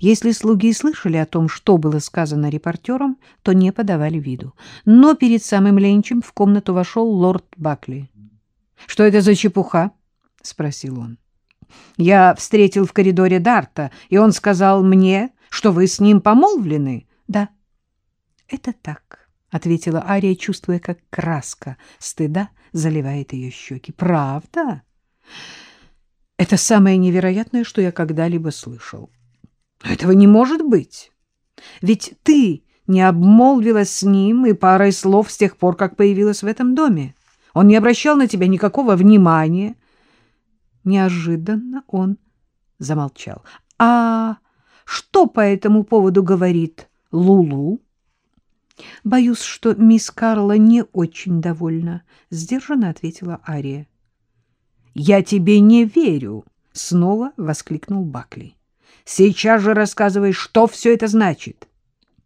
Если слуги слышали о том, что было сказано репортерам, то не подавали виду. Но перед самым ленчем в комнату вошел лорд Бакли. — Что это за чепуха? — спросил он. — Я встретил в коридоре Дарта, и он сказал мне, что вы с ним помолвлены. — Да, это так, — ответила Ария, чувствуя, как краска стыда заливает ее щеки. — Правда? Это самое невероятное, что я когда-либо слышал. Этого не может быть. Ведь ты не обмолвилась с ним и парой слов с тех пор, как появилась в этом доме. Он не обращал на тебя никакого внимания. Неожиданно он замолчал. — А что по этому поводу говорит Лулу? — Боюсь, что мисс Карла не очень довольна, — сдержанно ответила Ария. — Я тебе не верю, — снова воскликнул Бакли. — Сейчас же рассказывай, что все это значит.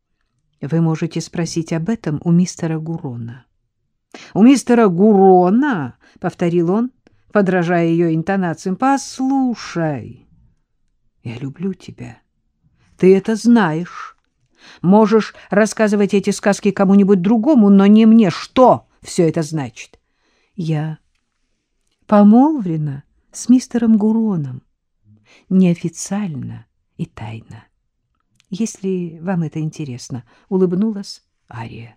— Вы можете спросить об этом у мистера Гурона. — У мистера Гурона, — повторил он, подражая ее интонациям, — послушай, я люблю тебя. Ты это знаешь. Можешь рассказывать эти сказки кому-нибудь другому, но не мне. Что все это значит? Я помолвлена с мистером Гуроном. Неофициально и тайно. Если вам это интересно, улыбнулась Ария.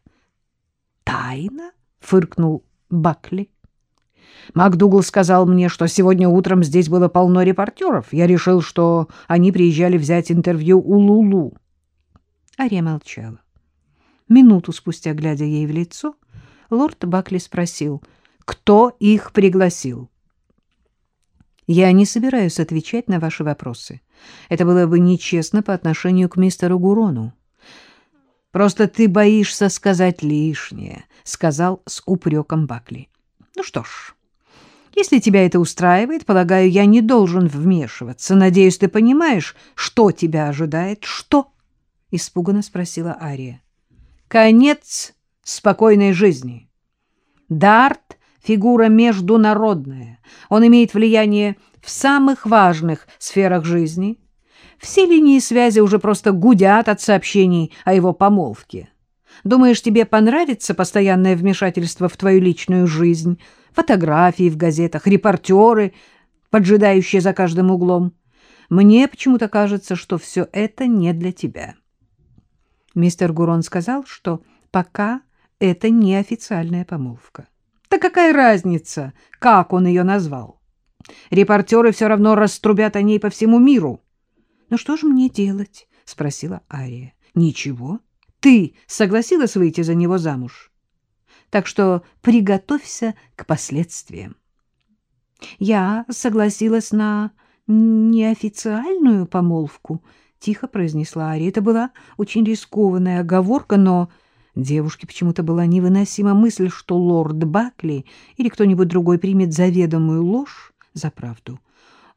Тайна? фыркнул Бакли. МакДугал сказал мне, что сегодня утром здесь было полно репортеров. Я решил, что они приезжали взять интервью у Лулу. Ария молчала. Минуту спустя, глядя ей в лицо, лорд Бакли спросил, кто их пригласил. «Я не собираюсь отвечать на ваши вопросы. Это было бы нечестно по отношению к мистеру Гурону. Просто ты боишься сказать лишнее», — сказал с упреком Бакли. «Ну что ж, если тебя это устраивает, полагаю, я не должен вмешиваться. Надеюсь, ты понимаешь, что тебя ожидает, что?» — испуганно спросила Ария. «Конец спокойной жизни. Дарт — фигура международная. Он имеет влияние в самых важных сферах жизни. Все линии связи уже просто гудят от сообщений о его помолвке. Думаешь, тебе понравится постоянное вмешательство в твою личную жизнь, фотографии в газетах, репортеры, поджидающие за каждым углом? Мне почему-то кажется, что все это не для тебя». Мистер Гурон сказал, что пока это не официальная помолвка. Да какая разница, как он ее назвал? Репортеры все равно раструбят о ней по всему миру. — Ну что же мне делать? — спросила Ария. — Ничего. Ты согласилась выйти за него замуж? Так что приготовься к последствиям. Я согласилась на неофициальную помолвку, тихо произнесла Ария. Это была очень рискованная оговорка, но девушке почему-то была невыносима мысль, что лорд Бакли или кто-нибудь другой примет заведомую ложь за правду.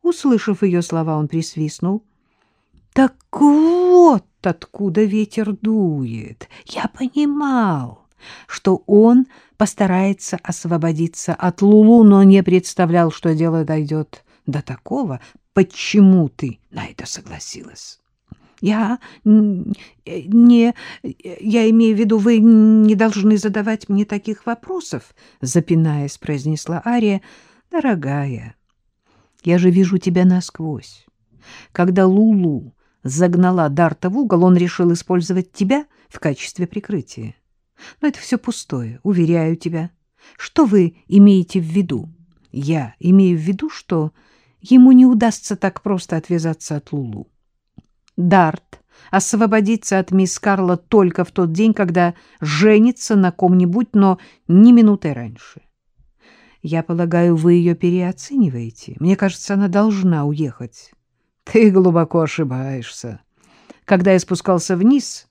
Услышав ее слова, он присвистнул. — Так вот откуда ветер дует. Я понимал, что он постарается освободиться от Лулу, но не представлял, что дело дойдет до такого. Почему ты на это согласилась? Я не... Я имею в виду, вы не должны задавать мне таких вопросов, запинаясь, произнесла Ария. Дорогая, я же вижу тебя насквозь. Когда Лулу загнала Дарта в угол, он решил использовать тебя в качестве прикрытия. Но это все пустое, уверяю тебя. Что вы имеете в виду? Я имею в виду, что ему не удастся так просто отвязаться от Лулу. Дарт освободится от мисс Карла только в тот день, когда женится на ком-нибудь, но не минутой раньше. Я полагаю, вы ее переоцениваете. Мне кажется, она должна уехать. Ты глубоко ошибаешься. Когда я спускался вниз,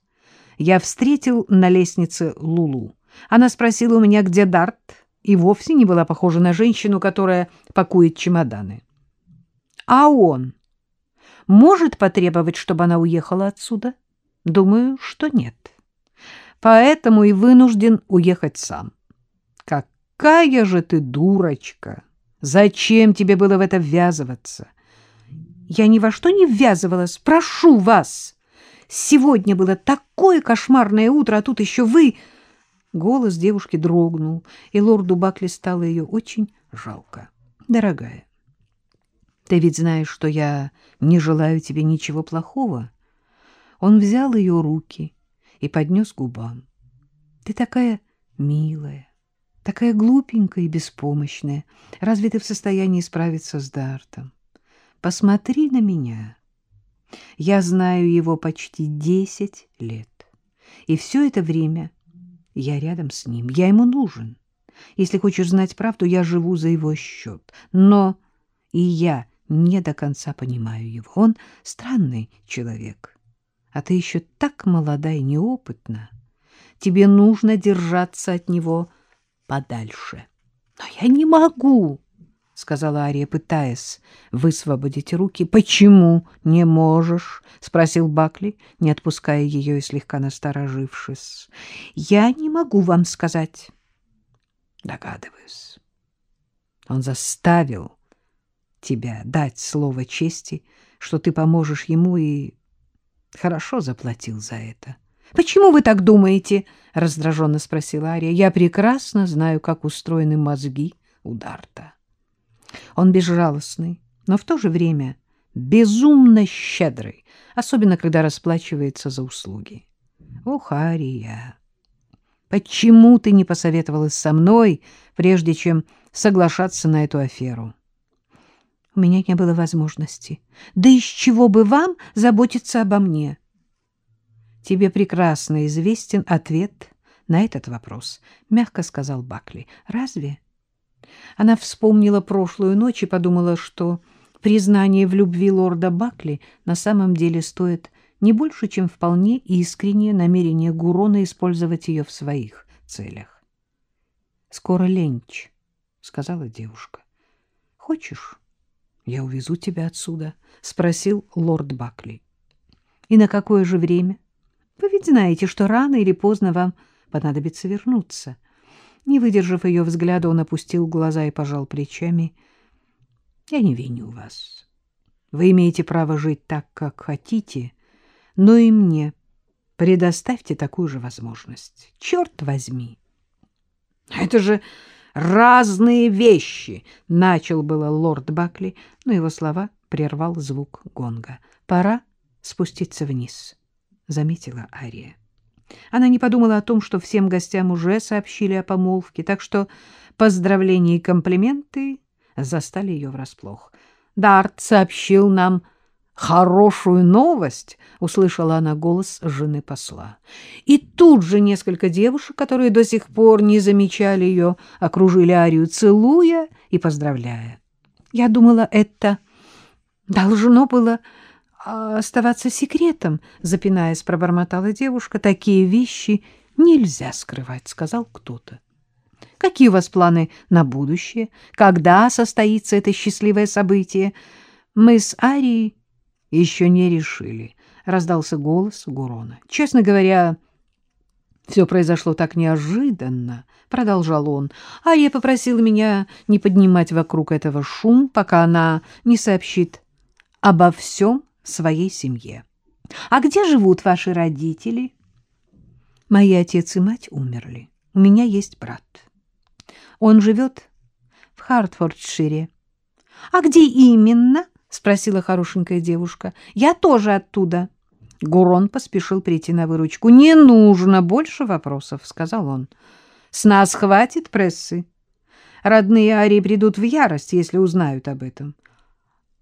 я встретил на лестнице Лулу. Она спросила у меня, где Дарт, и вовсе не была похожа на женщину, которая пакует чемоданы. А он может потребовать, чтобы она уехала отсюда? Думаю, что нет. Поэтому и вынужден уехать сам. Какая же ты дурочка! Зачем тебе было в это ввязываться? Я ни во что не ввязывалась. Прошу вас! Сегодня было такое кошмарное утро, а тут еще вы... Голос девушки дрогнул, и лорду Бакли стало ее очень жалко. Дорогая, ты ведь знаешь, что я не желаю тебе ничего плохого. Он взял ее руки и поднес к губам. Ты такая милая, такая глупенькая и беспомощная. Разве ты в состоянии справиться с Дартом? Посмотри на меня. Я знаю его почти десять лет. И все это время я рядом с ним. Я ему нужен. Если хочешь знать правду, я живу за его счет. Но и я не до конца понимаю его. Он странный человек. А ты еще так молода и неопытна. Тебе нужно держаться от него подальше. — Но я не могу, — сказала Ария, пытаясь высвободить руки. — Почему не можешь? — спросил Бакли, не отпуская ее и слегка насторожившись. — Я не могу вам сказать. — Догадываюсь. Он заставил тебя дать слово чести, что ты поможешь ему и хорошо заплатил за это. — Почему вы так думаете? — раздраженно спросила Ария. — Я прекрасно знаю, как устроены мозги у Дарта. Он безжалостный, но в то же время безумно щедрый, особенно когда расплачивается за услуги. Ох, Ария, почему ты не посоветовалась со мной, прежде чем соглашаться на эту аферу? У меня не было возможности. Да из чего бы вам заботиться обо мне? Тебе прекрасно известен ответ на этот вопрос, мягко сказал Бакли. Разве? Она вспомнила прошлую ночь и подумала, что признание в любви лорда Бакли на самом деле стоит не больше, чем вполне искреннее намерение Гурона использовать ее в своих целях. «Скоро ленч», — сказала девушка. «Хочешь, я увезу тебя отсюда?» — спросил лорд Бакли. «И на какое же время? Вы ведь знаете, что рано или поздно вам понадобится вернуться». Не выдержав ее взгляда, он опустил глаза и пожал плечами. «Я не виню вас. Вы имеете право жить так, как хотите, но и мне предоставьте такую же возможность. Черт возьми!» «Это же разные вещи!» — начал было лорд Бакли, но его слова прервал звук гонга. «Пора спуститься вниз», — заметила Ария. Она не подумала о том, что всем гостям уже сообщили о помолвке, так что поздравления и комплименты застали ее врасплох. «Дарт сообщил нам хорошую новость», — услышала она голос жены посла. И тут же несколько девушек, которые до сих пор не замечали ее, окружили Арию, целуя и поздравляя. Я думала, это должно было оставаться секретом, запинаясь, пробормотала девушка. Такие вещи нельзя скрывать, сказал кто-то. Какие у вас планы на будущее? Когда состоится это счастливое событие? Мы с Арией еще не решили, раздался голос Гурона. Честно говоря, все произошло так неожиданно, продолжал он. Ария попросила меня не поднимать вокруг этого шум, пока она не сообщит обо всем своей семье. А где живут ваши родители? Мои отец и мать умерли. У меня есть брат. Он живет в Хартфордшире. А где именно? Спросила хорошенькая девушка. Я тоже оттуда. Гурон поспешил прийти на выручку. Не нужно больше вопросов, сказал он. С нас хватит прессы. Родные Ари придут в ярость, если узнают об этом.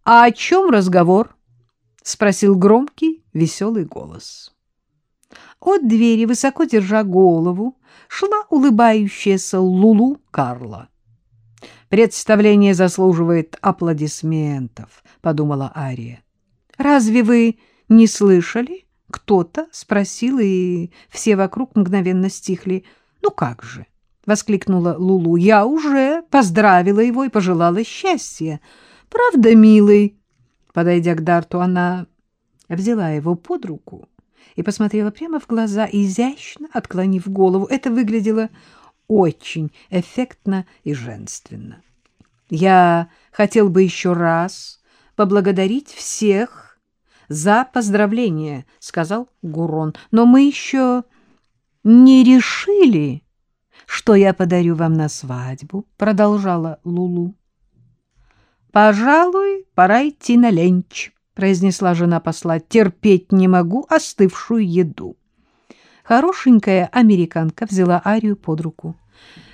А о чем разговор? — спросил громкий, веселый голос. От двери, высоко держа голову, шла улыбающаяся Лулу Карла. «Представление заслуживает аплодисментов», — подумала Ария. «Разве вы не слышали?» Кто-то спросил, и все вокруг мгновенно стихли. «Ну как же?» — воскликнула Лулу. «Я уже поздравила его и пожелала счастья. Правда, милый?» Подойдя к Дарту, она взяла его под руку и посмотрела прямо в глаза, изящно отклонив голову. Это выглядело очень эффектно и женственно. «Я хотел бы еще раз поблагодарить всех за поздравление, — сказал Гурон. — Но мы еще не решили, что я подарю вам на свадьбу, — продолжала Лулу. — Пожалуй, пора идти на ленч, — произнесла жена посла. — Терпеть не могу остывшую еду. Хорошенькая американка взяла Арию под руку. —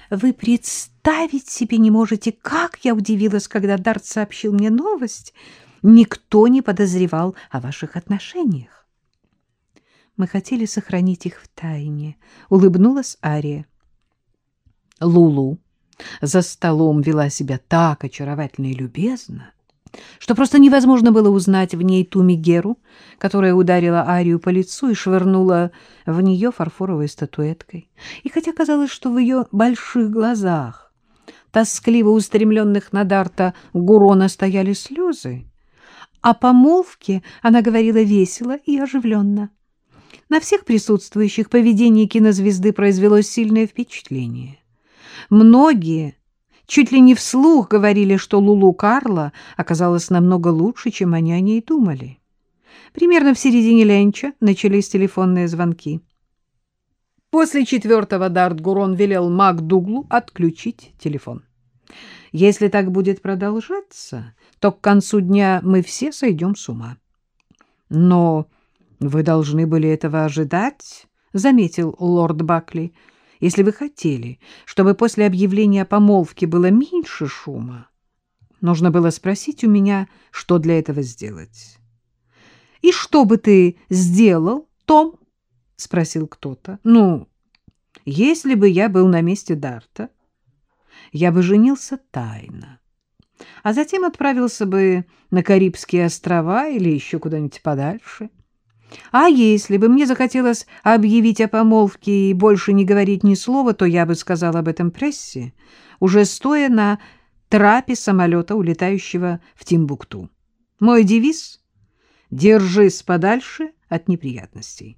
Вы представить себе не можете, как я удивилась, когда Дарт сообщил мне новость. Никто не подозревал о ваших отношениях. Мы хотели сохранить их в тайне, — улыбнулась Ария. Лулу за столом вела себя так очаровательно и любезно, что просто невозможно было узнать в ней ту Мегеру, которая ударила Арию по лицу и швырнула в нее фарфоровой статуэткой. И хотя казалось, что в ее больших глазах, тоскливо устремленных на Дарта Гурона, стояли слезы, о помолвке она говорила весело и оживленно. На всех присутствующих поведение кинозвезды произвело сильное впечатление. Многие чуть ли не вслух говорили, что Лулу Карла оказалась намного лучше, чем они о ней думали. Примерно в середине ленча начались телефонные звонки. После четвертого Дарт Гурон велел МакДуглу отключить телефон. Если так будет продолжаться, то к концу дня мы все сойдем с ума. Но вы должны были этого ожидать, — заметил лорд Бакли, — если вы хотели, чтобы после объявления о помолвке было меньше шума, нужно было спросить у меня, что для этого сделать. — И что бы ты сделал, Том? — спросил кто-то. — Ну, если бы я был на месте Дарта, я бы женился тайно, а затем отправился бы на Карибские острова или еще куда-нибудь подальше. — а если бы мне захотелось объявить о помолвке и больше не говорить ни слова, то я бы сказал об этом прессе, уже стоя на трапе самолета, улетающего в Тимбукту. Мой девиз — держись подальше от неприятностей.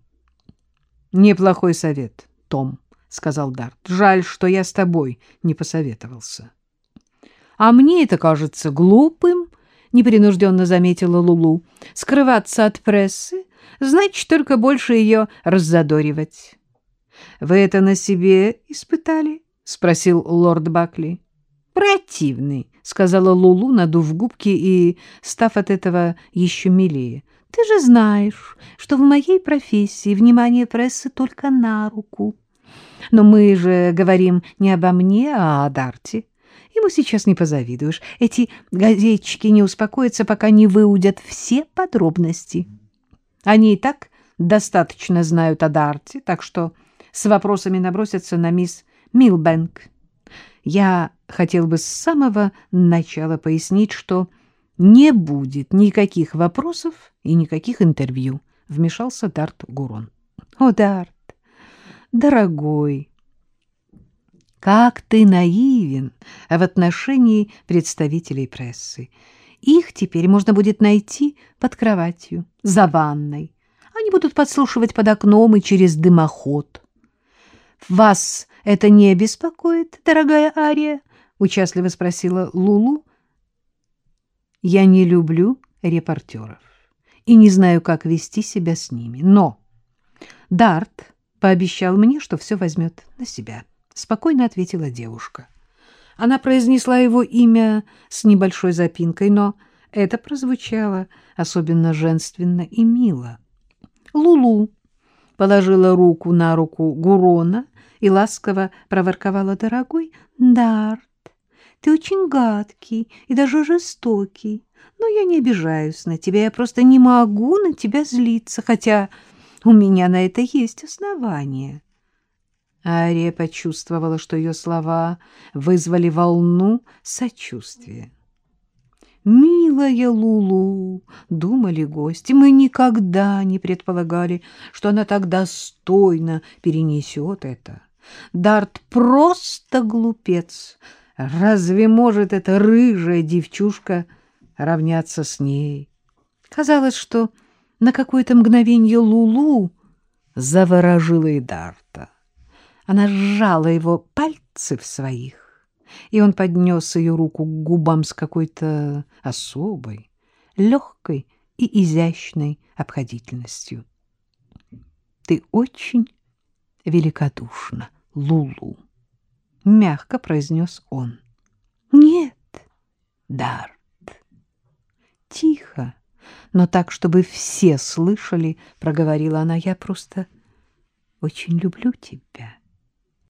— Неплохой совет, Том, — сказал Дарт. — Жаль, что я с тобой не посоветовался. — А мне это кажется глупым, — непринужденно заметила Лулу. — Скрываться от прессы значит только больше ее раззадоривать. — Вы это на себе испытали? — спросил лорд Бакли. — Противный, — сказала Лулу, надув губки и став от этого еще милее. — Ты же знаешь, что в моей профессии внимание прессы только на руку. Но мы же говорим не обо мне, а о Дарте. Ему сейчас не позавидуешь. Эти газетчики не успокоятся, пока не выудят все подробности. Они и так достаточно знают о Дарте, так что с вопросами набросятся на мисс Милбэнк. Я хотел бы с самого начала пояснить, что не будет никаких вопросов и никаких интервью, — вмешался Дарт Гурон. — О, Дарт, дорогой, как ты наивен в отношении представителей прессы. Их теперь можно будет найти под кроватью, за ванной. Они будут подслушивать под окном и через дымоход. — Вас это не беспокоит, дорогая Ария? — участливо спросила Лулу. — Я не люблю репортеров и не знаю, как вести себя с ними. Но Дарт пообещал мне, что все возьмет на себя, — спокойно ответила девушка. — она произнесла его имя с небольшой запинкой, но это прозвучало особенно женственно и мило. Лулу положила руку на руку Гурона и ласково проворковала дорогой Дарт. Ты очень гадкий и даже жестокий, но я не обижаюсь на тебя, я просто не могу на тебя злиться, хотя у меня на это есть основания. Ария почувствовала, что ее слова вызвали волну сочувствия. «Милая Лулу», — думали гости, — «мы никогда не предполагали, что она так достойно перенесет это. Дарт просто глупец. Разве может эта рыжая девчушка равняться с ней?» Казалось, что на какое-то мгновение Лулу заворожила и Дарта. Она сжала его пальцы в своих, и он поднес ее руку к губам с какой-то особой, легкой и изящной обходительностью. «Ты очень великодушна, Лулу», — мягко произнес он. «Нет, Дарт». Тихо, но так, чтобы все слышали, проговорила она, — «я просто очень люблю тебя».